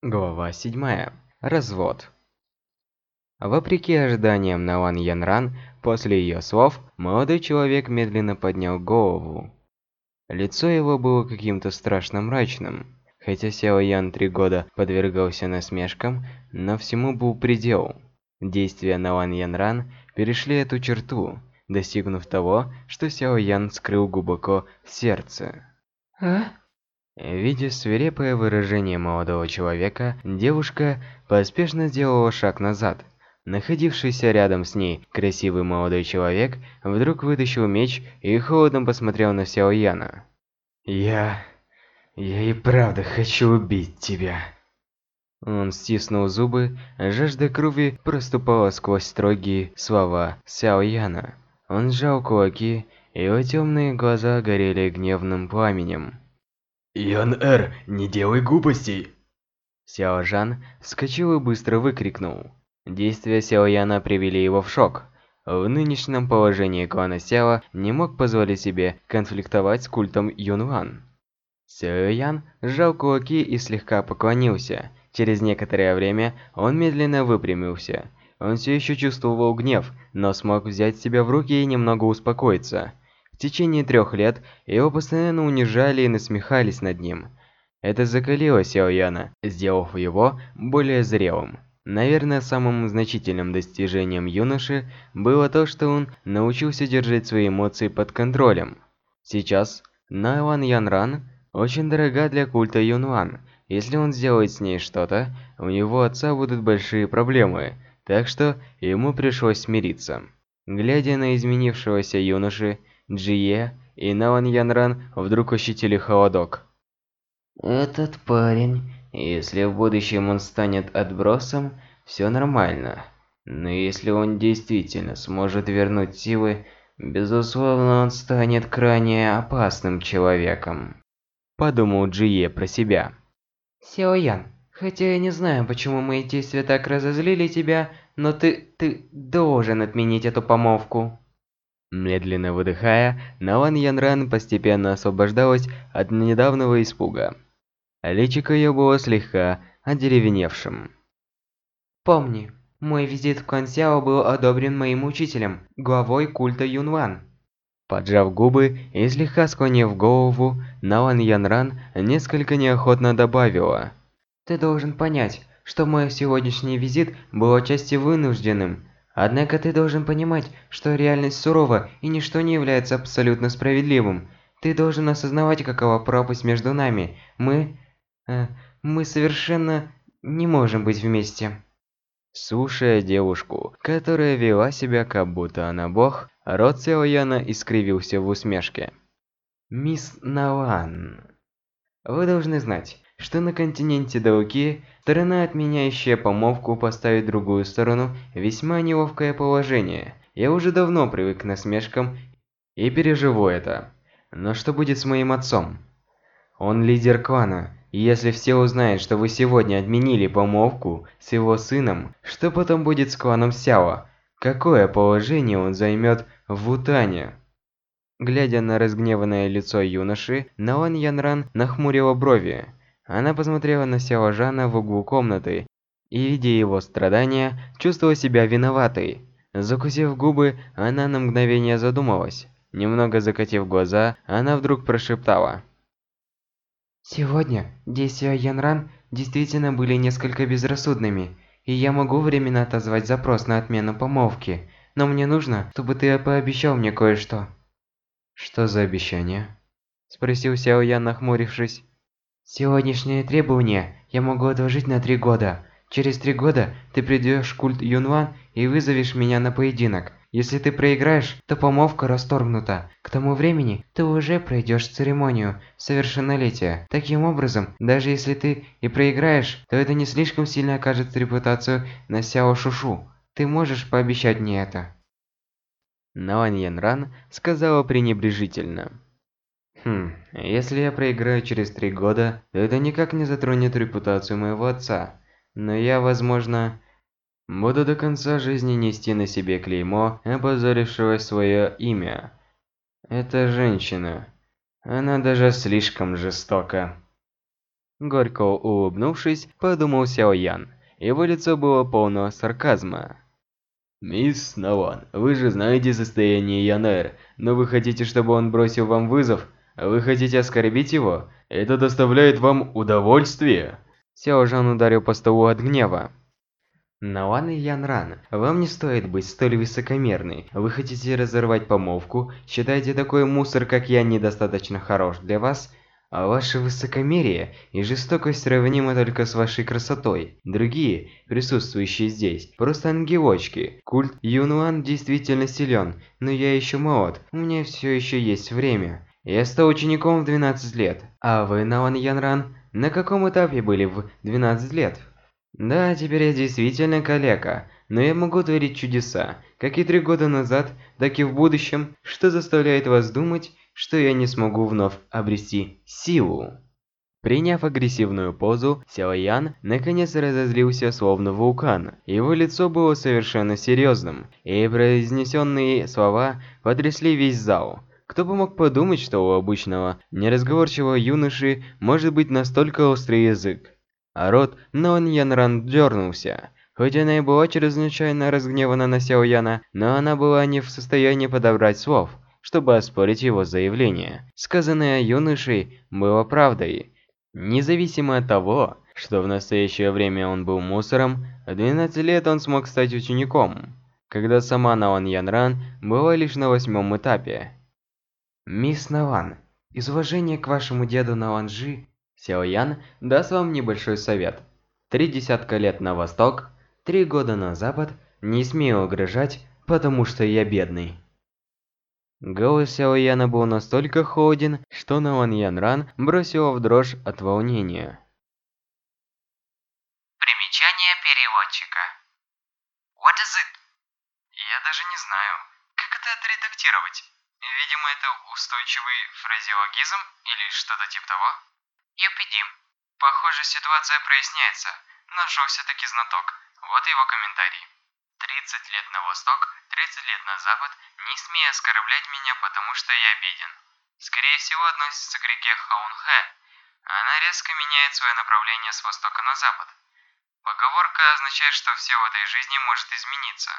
Глава 7. Развод. Вопреки ожиданиям Налан Янран, после ее слов, молодой человек медленно поднял голову. Лицо его было каким-то страшно мрачным. Хотя Сяо Ян три года подвергался насмешкам, но всему был предел. Действия Налан Янран перешли эту черту, достигнув того, что Сяо Ян скрыл глубоко в сердце. А? Видя свирепое выражение молодого человека, девушка поспешно сделала шаг назад. Находившийся рядом с ней красивый молодой человек вдруг вытащил меч и холодно посмотрел на Сяо Яна. «Я... я и правда хочу убить тебя». Он стиснул зубы, жажда крови проступала сквозь строгие слова Сяо Яна. Он сжал кулаки, его темные глаза горели гневным пламенем. Ян-Эр, не делай глупостей!» Сяо Жан вскочил и быстро выкрикнул. Действия Сяо Яна привели его в шок. В нынешнем положении клана Сяо не мог позволить себе конфликтовать с культом Юнван. Сяо Ян сжал кулаки и слегка поклонился. Через некоторое время он медленно выпрямился. Он все еще чувствовал гнев, но смог взять себя в руки и немного успокоиться. В течение трех лет его постоянно унижали и насмехались над ним. Это закалило Сяо Яна, сделав его более зрелым. Наверное, самым значительным достижением юноши было то, что он научился держать свои эмоции под контролем. Сейчас Найлан Янран очень дорога для культа Юнван. Если он сделает с ней что-то, у него отца будут большие проблемы, так что ему пришлось смириться. Глядя на изменившегося юноши, Джие и Налан Янран вдруг ощутили холодок. Этот парень, если в будущем он станет отбросом, все нормально. Но если он действительно сможет вернуть силы, безусловно, он станет крайне опасным человеком. Подумал Джие про себя. Сяо Ян, хотя я не знаю, почему мои действия так разозлили тебя, но ты, ты должен отменить эту помолвку. Медленно выдыхая, Налан Янран постепенно освобождалась от недавнего испуга. Личико ее было слегка одеревеневшим. Помни, мой визит в клан Сяо был одобрен моим учителем, главой культа Юнван. Поджав губы и слегка склонив голову, Налан Янран несколько неохотно добавила. Ты должен понять, что мой сегодняшний визит был отчасти вынужденным, Однако ты должен понимать, что реальность сурова и ничто не является абсолютно справедливым. Ты должен осознавать, какова пропасть между нами. Мы... Э, мы совершенно не можем быть вместе. Слушая девушку, которая вела себя как будто она бог, рот Сяояна искривился в усмешке. «Мисс Налан, вы должны знать, что на континенте Дауки сторона, отменяющая помолвку, поставит другую сторону весьма неловкое положение. Я уже давно привык к насмешкам и переживу это. Но что будет с моим отцом? Он лидер клана, и если все узнают, что вы сегодня отменили помолвку с его сыном, что потом будет с кланом Сяо? Какое положение он займет в Вутане? Глядя на разгневанное лицо юноши, Наон Янран нахмурила брови. Она посмотрела на Сяо Жана в углу комнаты и, видя его страдания, чувствовала себя виноватой. Закусив губы, она на мгновение задумалась. Немного закатив глаза, она вдруг прошептала. «Сегодня действия Янран действительно были несколько безрассудными, и я могу временно отозвать запрос на отмену помолвки, но мне нужно, чтобы ты пообещал мне кое-что». «Что за обещание?» – спросил Сяо Ян, нахмурившись. Сегодняшнее требование я могу отложить на три года. Через три года ты придешь в культ Юнван и вызовешь меня на поединок. Если ты проиграешь, то помолвка расторгнута. К тому времени ты уже пройдешь церемонию совершеннолетия. Таким образом, даже если ты и проиграешь, то это не слишком сильно окажет репутацию на Сяо Шушу. Ты можешь пообещать мне это? Наоань Янран сказала пренебрежительно. Хм, если я проиграю через три года, то это никак не затронет репутацию моего отца. Но я, возможно, буду до конца жизни нести на себе клеймо, опозорившего свое имя. Эта женщина, она даже слишком жестока. Горько улыбнувшись, подумал Сяо Ян. Его лицо было полно сарказма. «Мисс Наван, вы же знаете состояние Янер, но вы хотите, чтобы он бросил вам вызов? Вы хотите оскорбить его? Это доставляет вам удовольствие?» Сяо Жан ударил по столу от гнева. Наван и Янран, вам не стоит быть столь высокомерной. Вы хотите разорвать помолвку? Считаете такой мусор, как я, недостаточно хорош для вас? А ваше высокомерие и жестокость сравнимы только с вашей красотой. Другие, присутствующие здесь, просто ангелочки. Культ Юнуан действительно силен, но я еще молод, у меня все еще есть время. Я стал учеником в 12 лет. А вы, Наван Янран, на каком этапе были в 12 лет? Да, теперь я действительно калека, но я могу творить чудеса, как и три года назад, так и в будущем, что заставляет вас думать, что я не смогу вновь обрести силу. Приняв агрессивную позу, Сяо Ян наконец разозлился словно вулкан. Его лицо было совершенно серьезным, и произнесенные слова потрясли весь зал. Кто бы мог подумать, что у обычного неразговорчивого юноши может быть настолько острый язык. А рот Нон Янран дернулся. Хоть она и была чрезвычайно разгневана на Сяо Яна, но она была не в состоянии подобрать слов – чтобы оспорить его заявление. Сказанное юношей было правдой. Независимо от того, что в настоящее время он был мусором, в 12 лет он смог стать учеником, когда сама Наван Янран была лишь на восьмом этапе. «Мисс Наван, из уважения к вашему деду Наванжи, Сяо Ян даст вам небольшой совет. Три десятка лет на восток, три года на запад, не смею угрожать, потому что я бедный». Голос Сяо Яна был настолько холоден, что Наон Янран бросила в дрожь от волнения. Примечание переводчика. What is it? Я даже не знаю, как это отредактировать. Видимо, это устойчивый фразеологизм или что-то типа того. Юпидим. Похоже, ситуация проясняется. Нашелся таки знаток. Вот его комментарий. 30 лет на восток, 30 лет на запад, не смей оскорблять меня, потому что я беден. Скорее всего, относится к реке Хаунхэ. Она резко меняет свое направление с востока на запад. Поговорка означает, что все в этой жизни может измениться.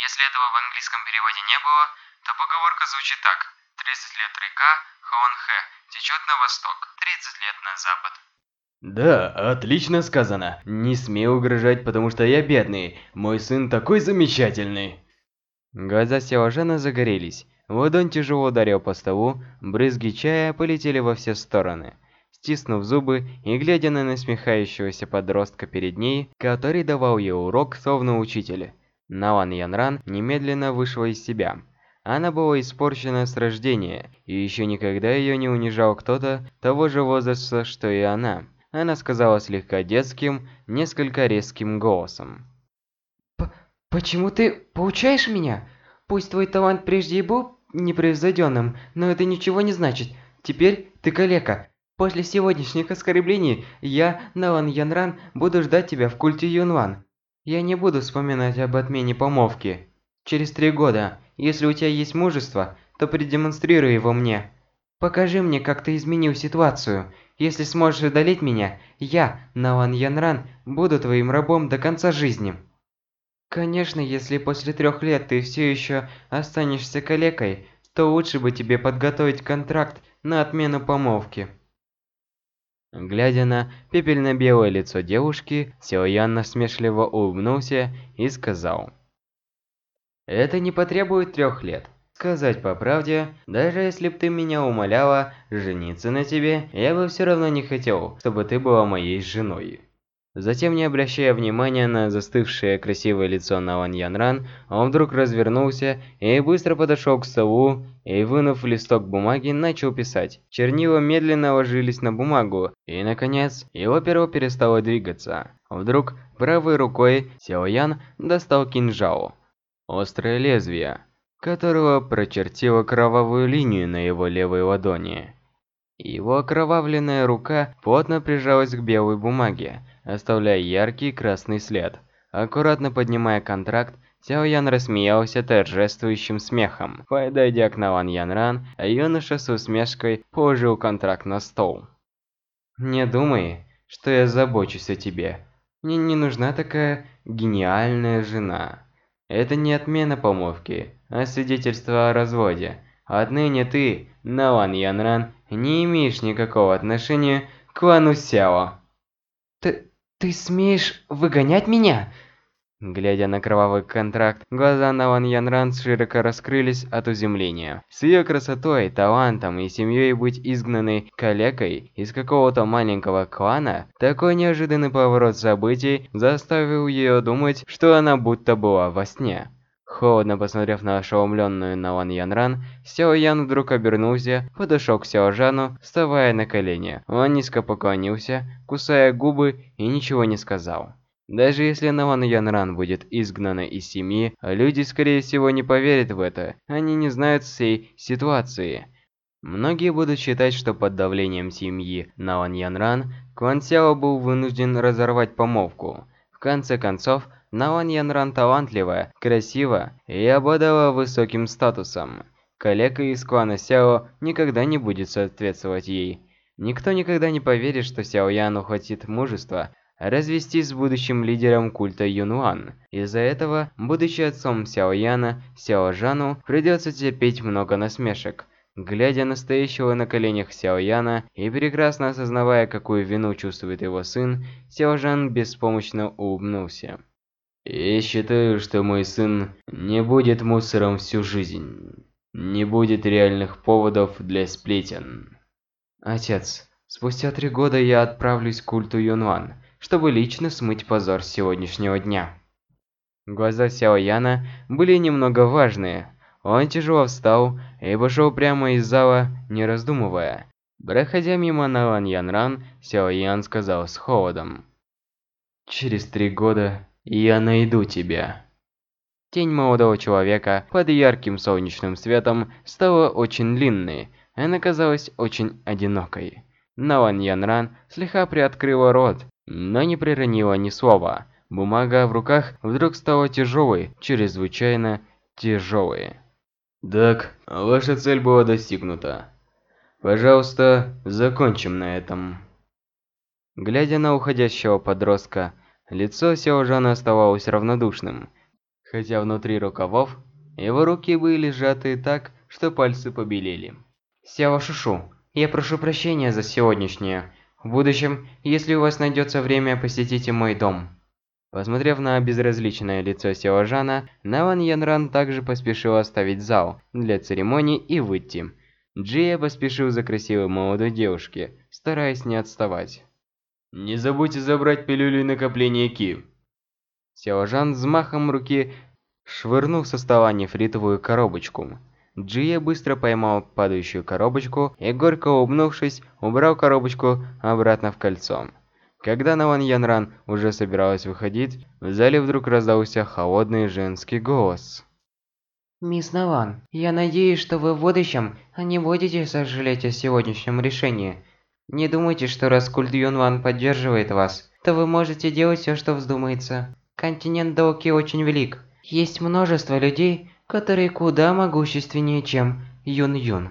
Если этого в английском переводе не было, то поговорка звучит так. 30 лет река Хаунхэ течет на восток, 30 лет на запад. Да, отлично сказано. Не смей угрожать, потому что я бедный. Мой сын такой замечательный. Глаза Сеожена загорелись. Ладонь тяжело ударил по столу, брызги чая полетели во все стороны. Стиснув зубы и глядя на насмехающегося подростка перед ней, который давал ей урок словно учитель, Наван Янран немедленно вышла из себя. Она была испорчена с рождения, и еще никогда ее не унижал кто-то того же возраста, что и она. Она сказала слегка детским, несколько резким голосом. П «Почему ты поучаешь меня? Пусть твой талант прежде и был непревзойденным, но это ничего не значит. Теперь ты калека. После сегодняшних оскорблений я, Налан Янран, буду ждать тебя в культе Юнван. Я не буду вспоминать об отмене помолвки. Через три года, если у тебя есть мужество, то продемонстрируй его мне. Покажи мне, как ты изменил ситуацию. Если сможешь одолеть меня, я, Налан Янран, буду твоим рабом до конца жизни. Конечно, если после трех лет ты все еще останешься калекой, то лучше бы тебе подготовить контракт на отмену помолвки. Глядя на пепельно-белое лицо девушки, Силаян насмешливо улыбнулся и сказал. «Это не потребует трех лет. Сказать по правде, даже если бы ты меня умоляла жениться на тебе, я бы все равно не хотел, чтобы ты была моей женой. Затем, не обращая внимания на застывшее красивое лицо Наван Янран, он вдруг развернулся и быстро подошел к столу и, вынув листок бумаги, начал писать. Чернила медленно ложились на бумагу, и, наконец, его перо перестало двигаться. Вдруг правой рукой Сяо Ян достал кинжал. Острое лезвие которого прочертила кровавую линию на его левой ладони. Его окровавленная рука плотно прижалась к белой бумаге, оставляя яркий красный след. Аккуратно поднимая контракт, Сяо Ян рассмеялся торжествующим смехом. Подойдя к Наван Янран, юноша с усмешкой положил контракт на стол. Не думай, что я забочусь о тебе. Мне не нужна такая гениальная жена. Это не отмена помолвки, а свидетельство о разводе. Отныне ты, Наван Янран, не имеешь никакого отношения к клану Сяо. Ты... ты смеешь выгонять меня? Глядя на кровавый контракт, глаза Наван Янран широко раскрылись от изумления. С ее красотой, талантом и семьей быть изгнанной калекой из какого-то маленького клана, такой неожиданный поворот событий заставил ее думать, что она будто была во сне. Холодно посмотрев на ошеломленную Наван Янран, Сяо Ян вдруг обернулся, подошел к Сяо Жану, вставая на колени. Он низко поклонился, кусая губы и ничего не сказал. Даже если Наван Янран будет изгнана из семьи, люди, скорее всего, не поверят в это. Они не знают всей ситуации. Многие будут считать, что под давлением семьи Наван Янран, клан Сяо был вынужден разорвать помолвку. В конце концов, Наван Янран талантливая, красива и обладала высоким статусом. Коллега из клана Сяо никогда не будет соответствовать ей. Никто никогда не поверит, что Сяо Яну хватит мужества развестись с будущим лидером культа Юнуан. Из-за этого, будучи отцом Сяо Яна, Сяо Жану придется терпеть много насмешек. Глядя на стоящего на коленях Сяо Яна и прекрасно осознавая, какую вину чувствует его сын, Сяо Жан беспомощно улыбнулся. «Я считаю, что мой сын не будет мусором всю жизнь. Не будет реальных поводов для сплетен». «Отец, спустя три года я отправлюсь к культу Юнуан чтобы лично смыть позор сегодняшнего дня. Глаза Сяо Яна были немного важные. Он тяжело встал и пошел прямо из зала, не раздумывая. Проходя мимо Налан Янран, Сяо Ян сказал с холодом. «Через три года я найду тебя». Тень молодого человека под ярким солнечным светом стала очень длинной, она казалась очень одинокой. Налан Янран слегка приоткрыла рот, но не проронила ни слова. Бумага в руках вдруг стала тяжелой, чрезвычайно тяжелой. Так, ваша цель была достигнута. Пожалуйста, закончим на этом. Глядя на уходящего подростка, лицо Сяожана оставалось равнодушным, хотя внутри рукавов его руки были сжаты так, что пальцы побелели. Сяо Шушу, я прошу прощения за сегодняшнее. В будущем, если у вас найдется время, посетите мой дом. Посмотрев на безразличное лицо Сеожана, Наван Янран также поспешил оставить зал для церемонии и выйти. Джия поспешил за красивой молодой девушки, стараясь не отставать. «Не забудьте забрать пилюлю накопления Ки». Сеожан взмахом руки швырнул со стола нефритовую коробочку. Джия быстро поймал падающую коробочку и, горько улыбнувшись, убрал коробочку обратно в кольцо. Когда Наван Янран уже собиралась выходить, в зале вдруг раздался холодный женский голос. «Мисс Наван, я надеюсь, что вы в будущем не будете сожалеть о сегодняшнем решении. Не думайте, что раз культ Юнван поддерживает вас, то вы можете делать все, что вздумается. Континент Доуки очень велик. Есть множество людей, которые куда могущественнее, чем Юн-Юн.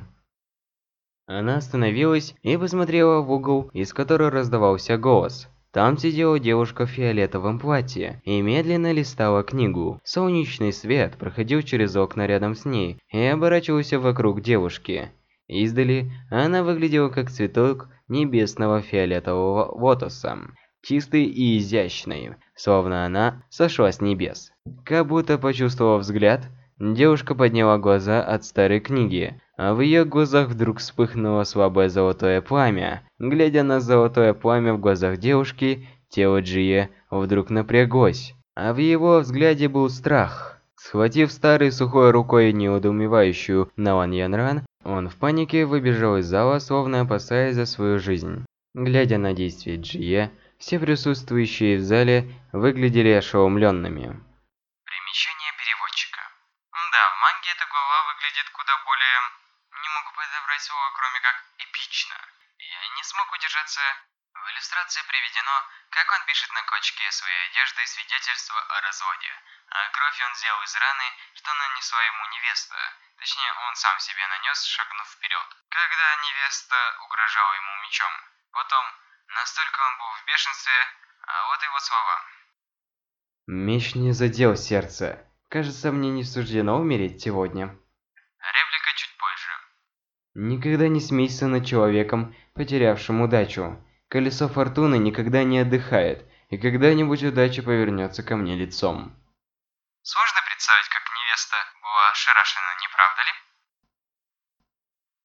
Она остановилась и посмотрела в угол, из которого раздавался голос. Там сидела девушка в фиолетовом платье и медленно листала книгу. Солнечный свет проходил через окна рядом с ней и оборачивался вокруг девушки. Издали она выглядела как цветок небесного фиолетового лотоса, чистый и изящный, словно она сошла с небес. Как будто почувствовав взгляд, Девушка подняла глаза от старой книги, а в ее глазах вдруг вспыхнуло слабое золотое пламя. Глядя на золотое пламя в глазах девушки, тело Джие вдруг напряглось, а в его взгляде был страх. Схватив старой сухой рукой неудоумевающую Наван Янран, он в панике выбежал из зала, словно опасаясь за свою жизнь. Глядя на действия Джие, все присутствующие в зале выглядели ошеломленными. подобрать слово, кроме как «эпично». Я не смог удержаться. В иллюстрации приведено, как он пишет на клочке своей одежды свидетельство о разводе. А кровь он взял из раны, что нанесла ему невеста. Точнее, он сам себе нанес, шагнув вперед. Когда невеста угрожала ему мечом. Потом Настолько он был в бешенстве, а вот его слова. Меч не задел сердце. Кажется, мне не суждено умереть сегодня. Реплика чуть позже. Никогда не смейся над человеком, потерявшим удачу. Колесо фортуны никогда не отдыхает, и когда-нибудь удача повернется ко мне лицом. Сложно представить, как невеста была ошарашена, не правда ли?